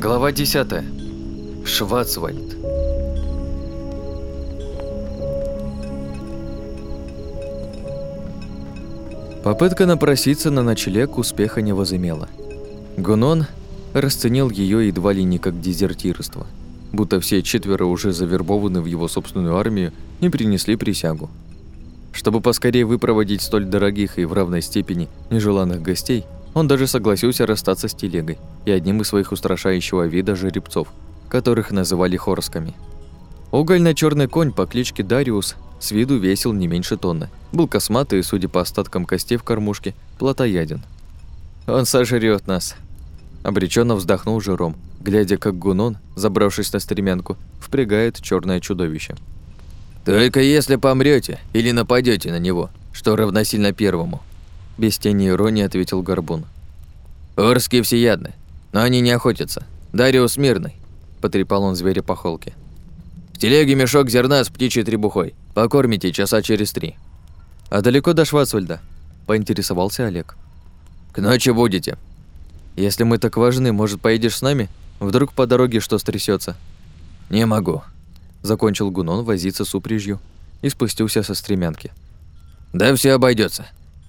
Глава 10. Шварцвальд. Попытка напроситься на ночлег успеха не возымела. Гунон расценил ее едва ли не как дезертирство, будто все четверо уже завербованы в его собственную армию и принесли присягу. Чтобы поскорее выпроводить столь дорогих и в равной степени нежеланных гостей, он даже согласился расстаться с телегой и одним из своих устрашающего вида жеребцов, которых называли хорсками. угольно черный конь по кличке Дариус с виду весил не меньше тонны, был косматый и, судя по остаткам костей в кормушке, плотояден. «Он сожрет нас», – обреченно вздохнул Жером, глядя, как Гунон, забравшись на стремянку, впрягает черное чудовище. «Только если помрете или нападете на него, что равносильно первому», без тени иронии ответил Горбун. «Орские всеядны, но они не охотятся. Дариус мирный», – потрепал он зверя по холке. «В телеге мешок зерна с птичьей требухой. Покормите часа через три». «А далеко до Шварцвальда?» – поинтересовался Олег. «К ночи будете». «Если мы так важны, может, поедешь с нами? Вдруг по дороге что стрясется? «Не могу», – закончил Гунон возиться с упряжью и спустился со стремянки. «Да все обойдется.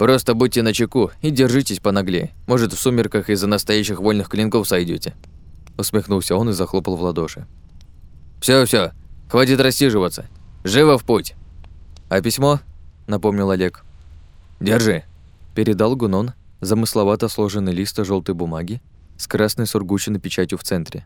Просто будьте начеку и держитесь понаглее. Может, в сумерках из-за настоящих вольных клинков сойдете. Усмехнулся он и захлопал в ладоши. Все, все, хватит рассиживаться. Живо в путь. А письмо? Напомнил Олег. Держи. Передал Гунон замысловато сложенный лист желтой бумаги с красной сургученной печатью в центре.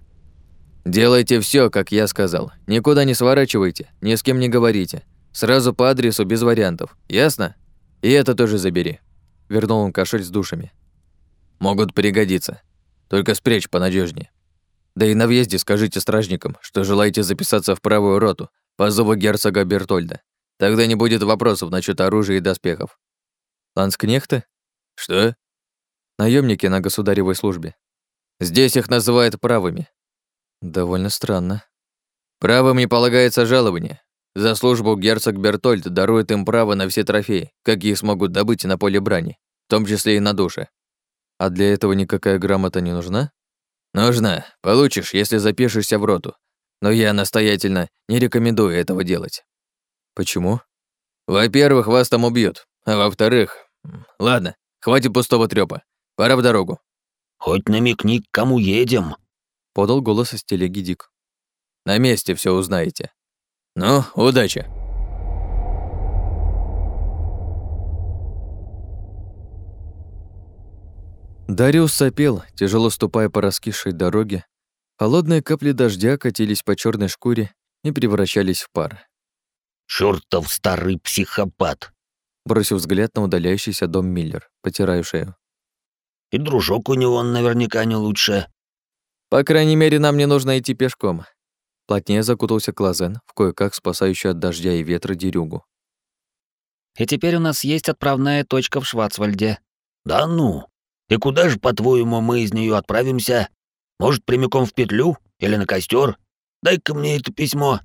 «Делайте все, как я сказал. Никуда не сворачивайте, ни с кем не говорите. Сразу по адресу без вариантов. Ясно?» И это тоже забери. Вернул он кошель с душами. Могут пригодиться. Только спрячь понадежнее. Да и на въезде скажите стражникам, что желаете записаться в правую роту по зову герцога Бертольда. Тогда не будет вопросов насчет оружия и доспехов. Ланскнехты? Что? Наемники на государевой службе. Здесь их называют правыми. Довольно странно. Правым не полагается жалование, за службу герцог Бертольд дарует им право на все трофеи, какие смогут добыть на поле брани, в том числе и на душе. А для этого никакая грамота не нужна? Нужна. Получишь, если запишешься в роту. Но я настоятельно не рекомендую этого делать. Почему? Во-первых, вас там убьют. А во-вторых... Ладно, хватит пустого трёпа. Пора в дорогу. Хоть намекни, к кому едем. Подал голос из телеги Дик. На месте все узнаете. Ну, удачи. Дариус сопел, тяжело ступая по раскисшей дороге. Холодные капли дождя катились по черной шкуре и превращались в пар. «Чёртов старый психопат!» Бросив взгляд на удаляющийся дом Миллер, потирая шею. «И дружок у него наверняка не лучше». «По крайней мере, нам не нужно идти пешком. Плотнее закутался Клазен в кое-как спасающую от дождя и ветра дерюгу. «И теперь у нас есть отправная точка в Шварцвальде». «Да ну! И куда же, по-твоему, мы из нее отправимся? Может, прямиком в петлю? Или на костер? Дай-ка мне это письмо!»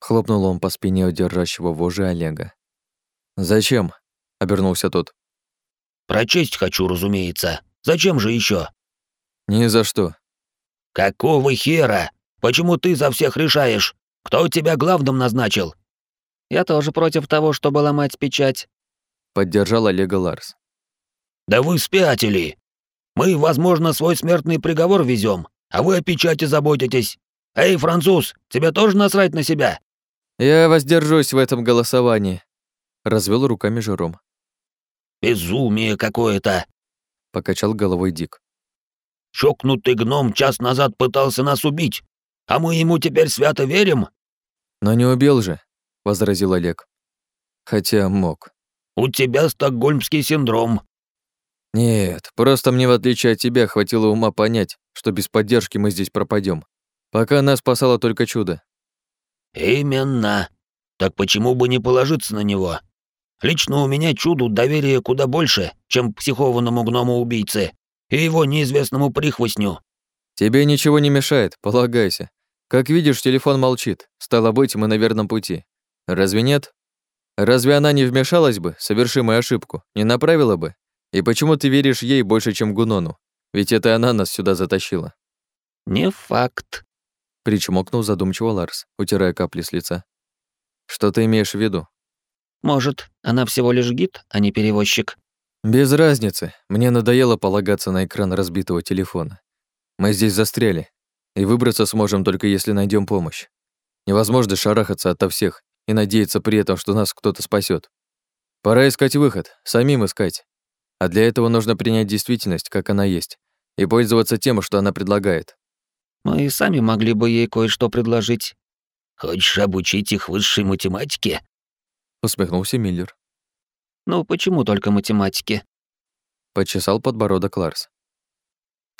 Хлопнул он по спине удержащего вожжи Олега. «Зачем?» — обернулся тот. «Прочесть хочу, разумеется. Зачем же еще? «Ни за что». «Какого хера? Почему ты за всех решаешь? Кто тебя главным назначил?» «Я тоже против того, чтобы ломать печать», — поддержал Олега Ларс. «Да вы спятили! Мы, возможно, свой смертный приговор везем, а вы о печати заботитесь. Эй, француз, тебе тоже насрать на себя?» «Я воздержусь в этом голосовании», — развел руками Жером. «Безумие какое-то», — покачал головой Дик. «Чокнутый гном час назад пытался нас убить. А мы ему теперь свято верим?» «Но не убил же», — возразил Олег. «Хотя мог». «У тебя стокгольмский синдром». «Нет, просто мне, в отличие от тебя, хватило ума понять, что без поддержки мы здесь пропадем. Пока нас спасало только чудо». «Именно. Так почему бы не положиться на него? Лично у меня чуду доверия куда больше, чем психованному гному-убийце и его неизвестному прихвостню». «Тебе ничего не мешает, полагайся. Как видишь, телефон молчит. Стало быть, мы на верном пути. Разве нет? Разве она не вмешалась бы, соверши мою ошибку, не направила бы? И почему ты веришь ей больше, чем Гунону? Ведь это она нас сюда затащила». Не факт. Причмокнул задумчиво Ларс, утирая капли с лица. Что ты имеешь в виду? Может, она всего лишь гид, а не перевозчик? Без разницы. Мне надоело полагаться на экран разбитого телефона. Мы здесь застряли, и выбраться сможем только если найдем помощь. Невозможно шарахаться ото всех и надеяться при этом, что нас кто-то спасет. Пора искать выход, самим искать. А для этого нужно принять действительность, как она есть, и пользоваться тем, что она предлагает. Мы и сами могли бы ей кое-что предложить. Хочешь обучить их высшей математике? Усмехнулся Миллер. Ну, почему только математике? Почесал подбородок Ларс.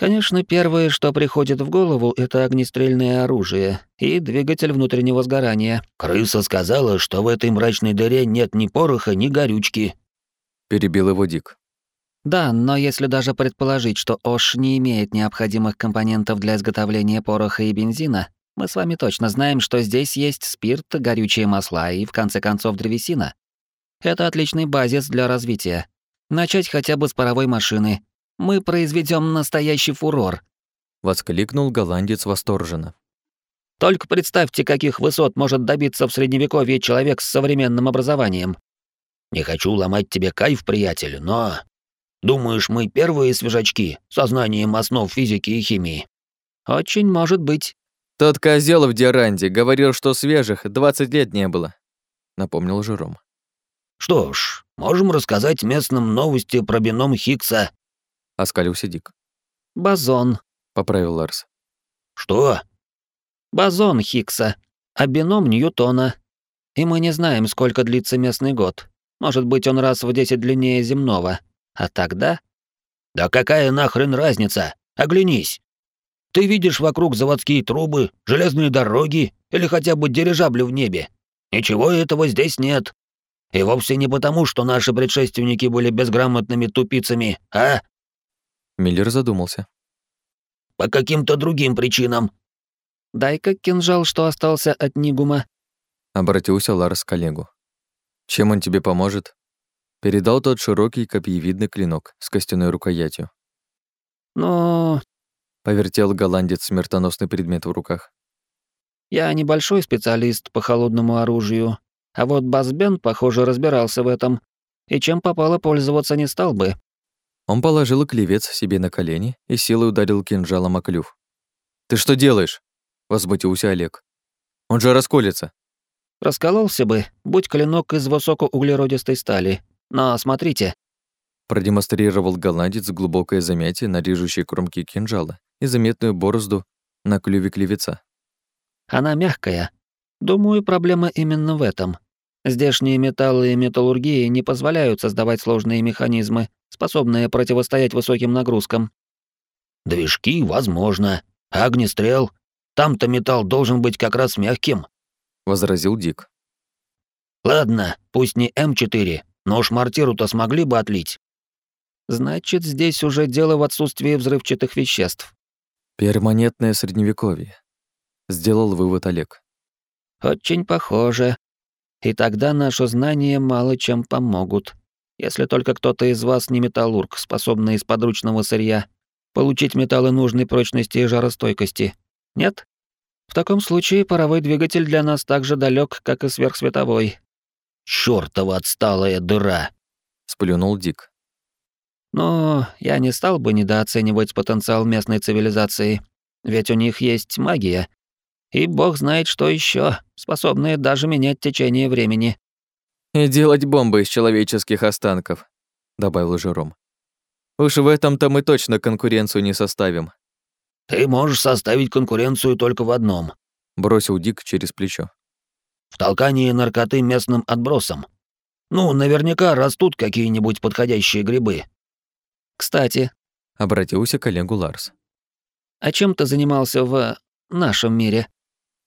Конечно, первое, что приходит в голову, это огнестрельное оружие и двигатель внутреннего сгорания. Крыса сказала, что в этой мрачной дыре нет ни пороха, ни горючки. Перебил его Дик. Да, но если даже предположить, что Ош не имеет необходимых компонентов для изготовления пороха и бензина, мы с вами точно знаем, что здесь есть спирт, горючие масла и, в конце концов, древесина. Это отличный базис для развития. Начать хотя бы с паровой машины. Мы произведем настоящий фурор. Воскликнул голландец восторженно. Только представьте, каких высот может добиться в средневековье человек с современным образованием. Не хочу ломать тебе кайф, приятель, но Думаешь, мы первые свежачки со знанием основ физики и химии? Очень может быть. Тот козел в Диранде говорил, что свежих 20 лет не было, напомнил Жером. Что ж, можем рассказать местным новости про бином Хиггса. Оскалился Дик. Бозон, поправил Ларс. Что? Бозон Хиггса, а бином Ньютона. И мы не знаем, сколько длится местный год. Может быть, он раз в 10 длиннее земного. А тогда... Да какая нахрен разница? Оглянись. Ты видишь вокруг заводские трубы, железные дороги или хотя бы дирижабли в небе. Ничего этого здесь нет. И вовсе не потому, что наши предшественники были безграмотными тупицами, а? Миллер задумался. По каким-то другим причинам. Дай-ка кинжал, что остался от Нигума. Обратился Ларс к коллегу. Чем он тебе поможет? Передал тот широкий копьевидный клинок с костяной рукоятью. «Ну...» — повертел голландец смертоносный предмет в руках. «Я небольшой специалист по холодному оружию, а вот Базбен, похоже, разбирался в этом, и чем попало пользоваться не стал бы». Он положил клевец себе на колени и силой ударил кинжалом о клюв. «Ты что делаешь?» — возмутился Олег. «Он же расколется». «Раскололся бы, будь клинок из высокоуглеродистой стали, но смотрите. Продемонстрировал голландец глубокое замятие на режущей кромке кинжала и заметную борозду на клюве клевеца. Она мягкая. Думаю, проблема именно в этом. Здешние металлы и металлургии не позволяют создавать сложные механизмы, способные противостоять высоким нагрузкам. Движки, возможно. Огнестрел. Там-то металл должен быть как раз мягким, возразил Дик. Ладно, пусть не М4, но уж мортиру-то смогли бы отлить. Значит, здесь уже дело в отсутствии взрывчатых веществ. Перманентное средневековье. Сделал вывод Олег. Очень похоже. И тогда наши знания мало чем помогут. Если только кто-то из вас не металлург, способный из подручного сырья получить металлы нужной прочности и жаростойкости. Нет? В таком случае паровой двигатель для нас так же далек, как и сверхсветовой, Чёртова отсталая дыра!» — сплюнул Дик. «Но я не стал бы недооценивать потенциал местной цивилизации, ведь у них есть магия. И бог знает, что еще, способное даже менять течение времени». «И делать бомбы из человеческих останков», — добавил Жером. «Уж в этом-то мы точно конкуренцию не составим». «Ты можешь составить конкуренцию только в одном», — бросил Дик через плечо в толкании наркоты местным отбросом. Ну, наверняка растут какие-нибудь подходящие грибы. Кстати, обратился к коллегу Ларс. А чем ты занимался в нашем мире?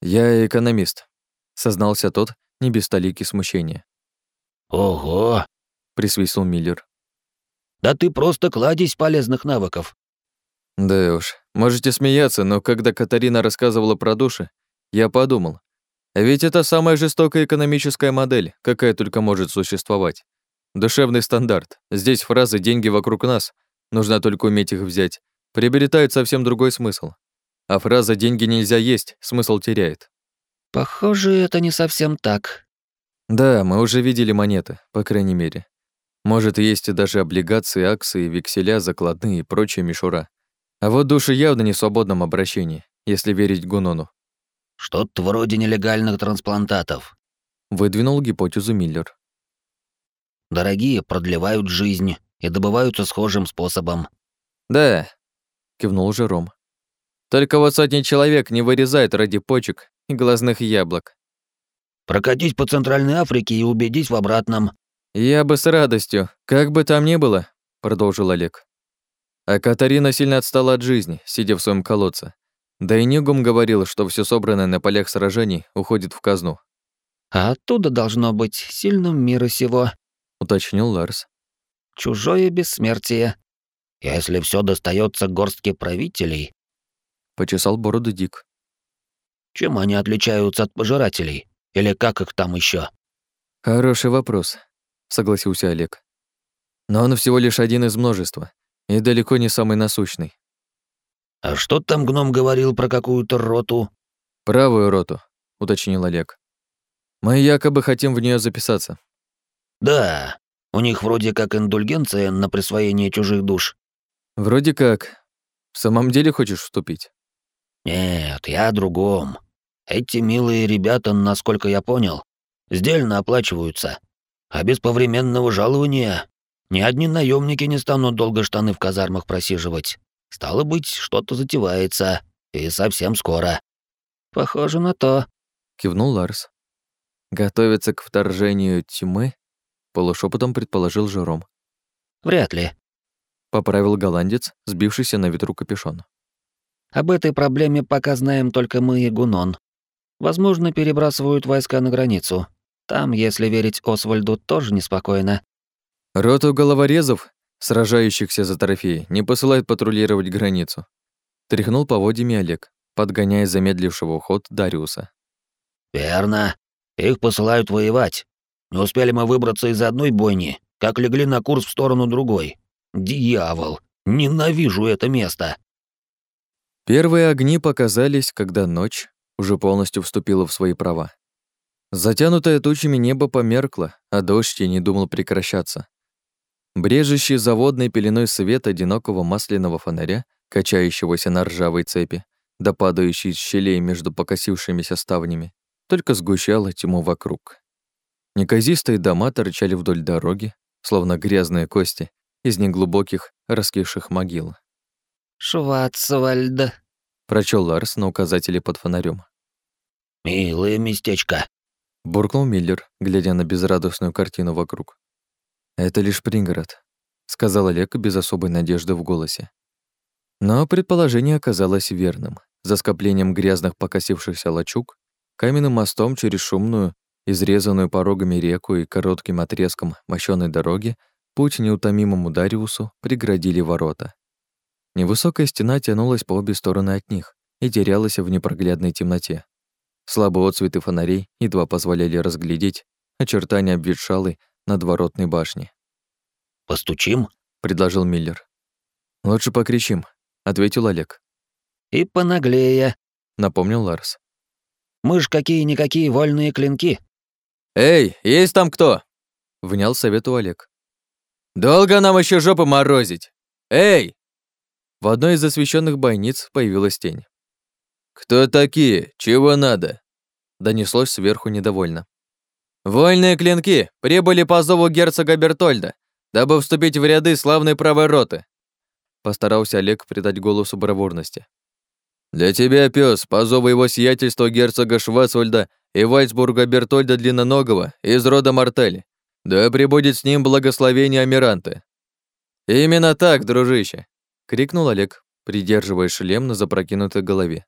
Я экономист, сознался тот, не без столики смущения. Ого, присвистнул Миллер. Да ты просто кладезь полезных навыков. Да уж, можете смеяться, но когда Катарина рассказывала про души, я подумал, ведь это самая жестокая экономическая модель, какая только может существовать. Душевный стандарт. Здесь фразы «деньги вокруг нас», нужно только уметь их взять, приобретают совсем другой смысл. а фраза «деньги нельзя есть» смысл теряет. Похоже, это не совсем так. Да, мы уже видели монеты, по крайней мере. Может, есть и даже облигации, акции, векселя, закладные и прочая мишура. А вот души явно не в свободном обращении, если верить Гунону. Что-то вроде нелегальных трансплантатов. Выдвинул гипотезу Миллер. Дорогие продлевают жизнь и добываются схожим способом. Да, кивнул Жером. Только вот сотни человек не вырезают ради почек и глазных яблок. Прокатись по Центральной Африке и убедись в обратном. Я бы с радостью, как бы там ни было, продолжил Олег. А Катарина сильно отстала от жизни, сидя в своем колодце. Да и Нигум говорил, что все собранное на полях сражений уходит в казну. А оттуда должно быть сильным мира сего, уточнил Ларс. Чужое бессмертие. Если все достается горстке правителей, почесал бороду Дик. Чем они отличаются от пожирателей? Или как их там еще? Хороший вопрос, согласился Олег. Но он всего лишь один из множества и далеко не самый насущный. А что там гном говорил про какую-то роту? Правую роту, уточнил Олег. Мы якобы хотим в нее записаться. Да, у них вроде как индульгенция на присвоение чужих душ. Вроде как. В самом деле хочешь вступить? Нет, я о другом. Эти милые ребята, насколько я понял, сдельно оплачиваются. А без повременного жалования ни одни наемники не станут долго штаны в казармах просиживать. Стало быть, что-то затевается, и совсем скоро. Похоже на то, кивнул Ларс. Готовится к вторжению тьмы? полушепотом предположил Жером. Вряд ли, поправил голландец, сбившийся на ветру капюшон. Об этой проблеме пока знаем только мы и Гунон. Возможно, перебрасывают войска на границу. Там, если верить Освальду, тоже неспокойно. Роту головорезов, сражающихся за трофеи, не посылают патрулировать границу. Тряхнул поводьями Олег, подгоняя замедлившего уход Дариуса. «Верно. Их посылают воевать. Не успели мы выбраться из одной бойни, как легли на курс в сторону другой. Дьявол! Ненавижу это место!» Первые огни показались, когда ночь уже полностью вступила в свои права. Затянутое тучами небо померкло, а дождь и не думал прекращаться. Брежущий заводной пеленой свет одинокого масляного фонаря, качающегося на ржавой цепи, да падающий из щелей между покосившимися ставнями, только сгущало тьму вокруг. Неказистые дома торчали вдоль дороги, словно грязные кости из неглубоких, раскисших могил. «Шварцвальд», — прочел Ларс на указателе под фонарем. «Милое местечко», — буркнул Миллер, глядя на безрадостную картину вокруг. «Это лишь пригород», — сказал Олег без особой надежды в голосе. Но предположение оказалось верным. За скоплением грязных покосившихся лачуг, каменным мостом через шумную, изрезанную порогами реку и коротким отрезком мощёной дороги, путь неутомимому Дариусу преградили ворота. Невысокая стена тянулась по обе стороны от них и терялась в непроглядной темноте. Слабые отцветы фонарей едва позволяли разглядеть очертания обветшалой надворотной башни. «Постучим?» — предложил Миллер. «Лучше покричим», — ответил Олег. «И понаглее», — напомнил Ларс. «Мы ж какие-никакие вольные клинки». «Эй, есть там кто?» — внял совету Олег. «Долго нам еще жопы морозить? Эй!» В одной из освещенных бойниц появилась тень. «Кто такие? Чего надо?» Донеслось сверху недовольно. «Вольные клинки прибыли по зову герцога Бертольда, дабы вступить в ряды славной правой роты». Постарался Олег придать голосу бравурности. «Для тебя, пес, по зову его сиятельства герцога Шварцвальда и Вальцбурга Бертольда Длинноногого из рода Мартель. Да пребудет с ним благословение Амиранты». «Именно так, дружище», — крикнул Олег, придерживая шлем на запрокинутой голове.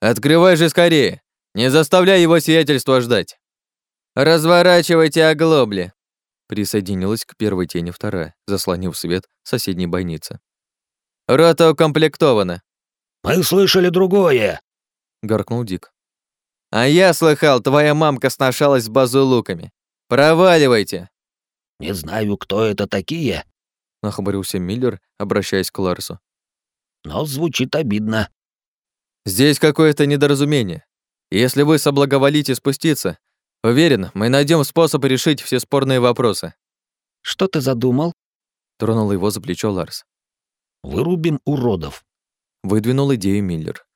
«Открывай же скорее! Не заставляй его сиятельства ждать!» «Разворачивайте оглобли!» Присоединилась к первой тени вторая, заслонив свет соседней бойницы. «Рота укомплектована!» «Мы слышали другое!» — горкнул Дик. «А я слыхал, твоя мамка сношалась с базулуками. Проваливайте!» «Не знаю, кто это такие, нахмурился Миллер, обращаясь к Ларсу. Но звучит обидно. Здесь какое-то недоразумение. Если вы соблаговолите спуститься, уверен, мы найдем способ решить все спорные вопросы. Что ты задумал? Тронул его за плечо Ларс. Вырубим уродов. Выдвинул идею Миллер.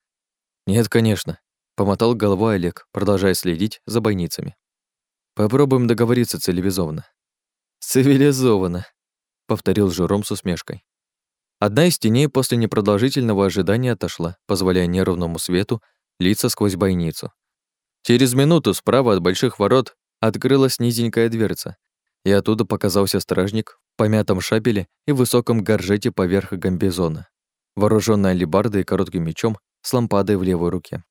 Нет, конечно. Помотал головой Олег, продолжая следить за бойницами. Попробуем договориться цивилизованно. Цивилизованно, повторил Жером с усмешкой. Одна из теней после непродолжительного ожидания отошла, позволяя неровному свету литься сквозь бойницу. Через минуту справа от больших ворот открылась низенькая дверца, и оттуда показался стражник в помятом шапеле и высоком горжете поверх гамбизона, вооружённый алебардой и коротким мечом с лампадой в левой руке.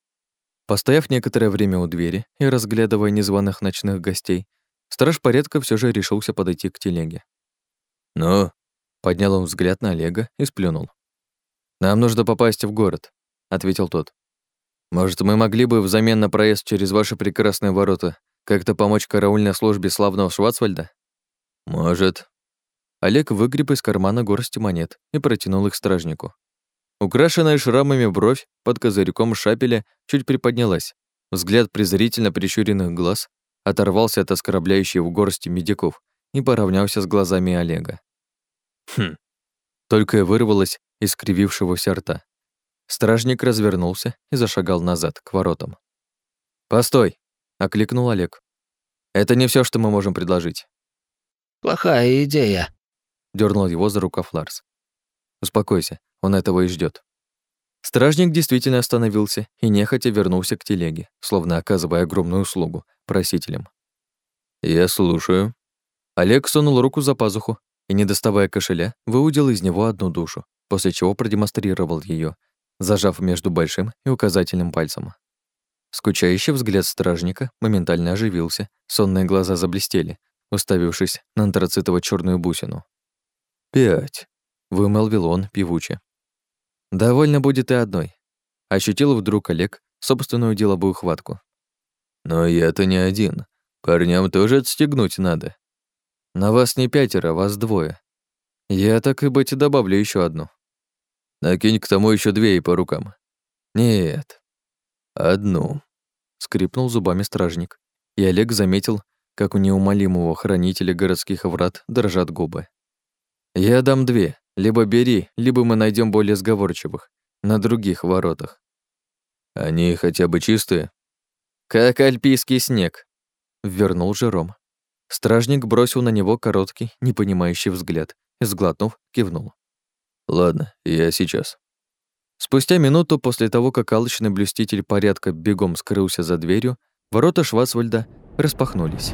Постояв некоторое время у двери и разглядывая незваных ночных гостей, страж порядка все же решился подойти к телеге. «Ну, Поднял он взгляд на Олега и сплюнул. «Нам нужно попасть в город», — ответил тот. «Может, мы могли бы взамен на проезд через ваши прекрасные ворота как-то помочь караульной службе славного Шварцвальда?» «Может». Олег выгреб из кармана горсть монет и протянул их стражнику. Украшенная шрамами бровь под козырьком шапеля чуть приподнялась. Взгляд презрительно прищуренных глаз оторвался от оскорбляющей в горсти медиков и поравнялся с глазами Олега. Хм. Только и вырвалось из кривившегося рта. Стражник развернулся и зашагал назад, к воротам. «Постой!» — окликнул Олег. «Это не все, что мы можем предложить». «Плохая идея», — дернул его за рукав Ларс. «Успокойся, он этого и ждет. Стражник действительно остановился и нехотя вернулся к телеге, словно оказывая огромную услугу просителям. «Я слушаю». Олег сунул руку за пазуху и, не доставая кошеля, выудил из него одну душу, после чего продемонстрировал ее, зажав между большим и указательным пальцем. Скучающий взгляд стражника моментально оживился, сонные глаза заблестели, уставившись на антрацитово черную бусину. «Пять», — вымолвил он певуче. «Довольно будет и одной», — ощутил вдруг Олег собственную деловую хватку. «Но я-то не один. Парням тоже отстегнуть надо», на вас не пятеро, вас двое. Я так и быть добавлю еще одну. Накинь к тому еще две и по рукам. Нет. Одну. Скрипнул зубами стражник. И Олег заметил, как у неумолимого хранителя городских врат дрожат губы. Я дам две. Либо бери, либо мы найдем более сговорчивых. На других воротах. Они хотя бы чистые? Как альпийский снег. Вернул Жером. Стражник бросил на него короткий, непонимающий взгляд и, сглотнув, кивнул. «Ладно, я сейчас». Спустя минуту после того, как алчный блюститель порядка бегом скрылся за дверью, ворота Шварцвальда распахнулись.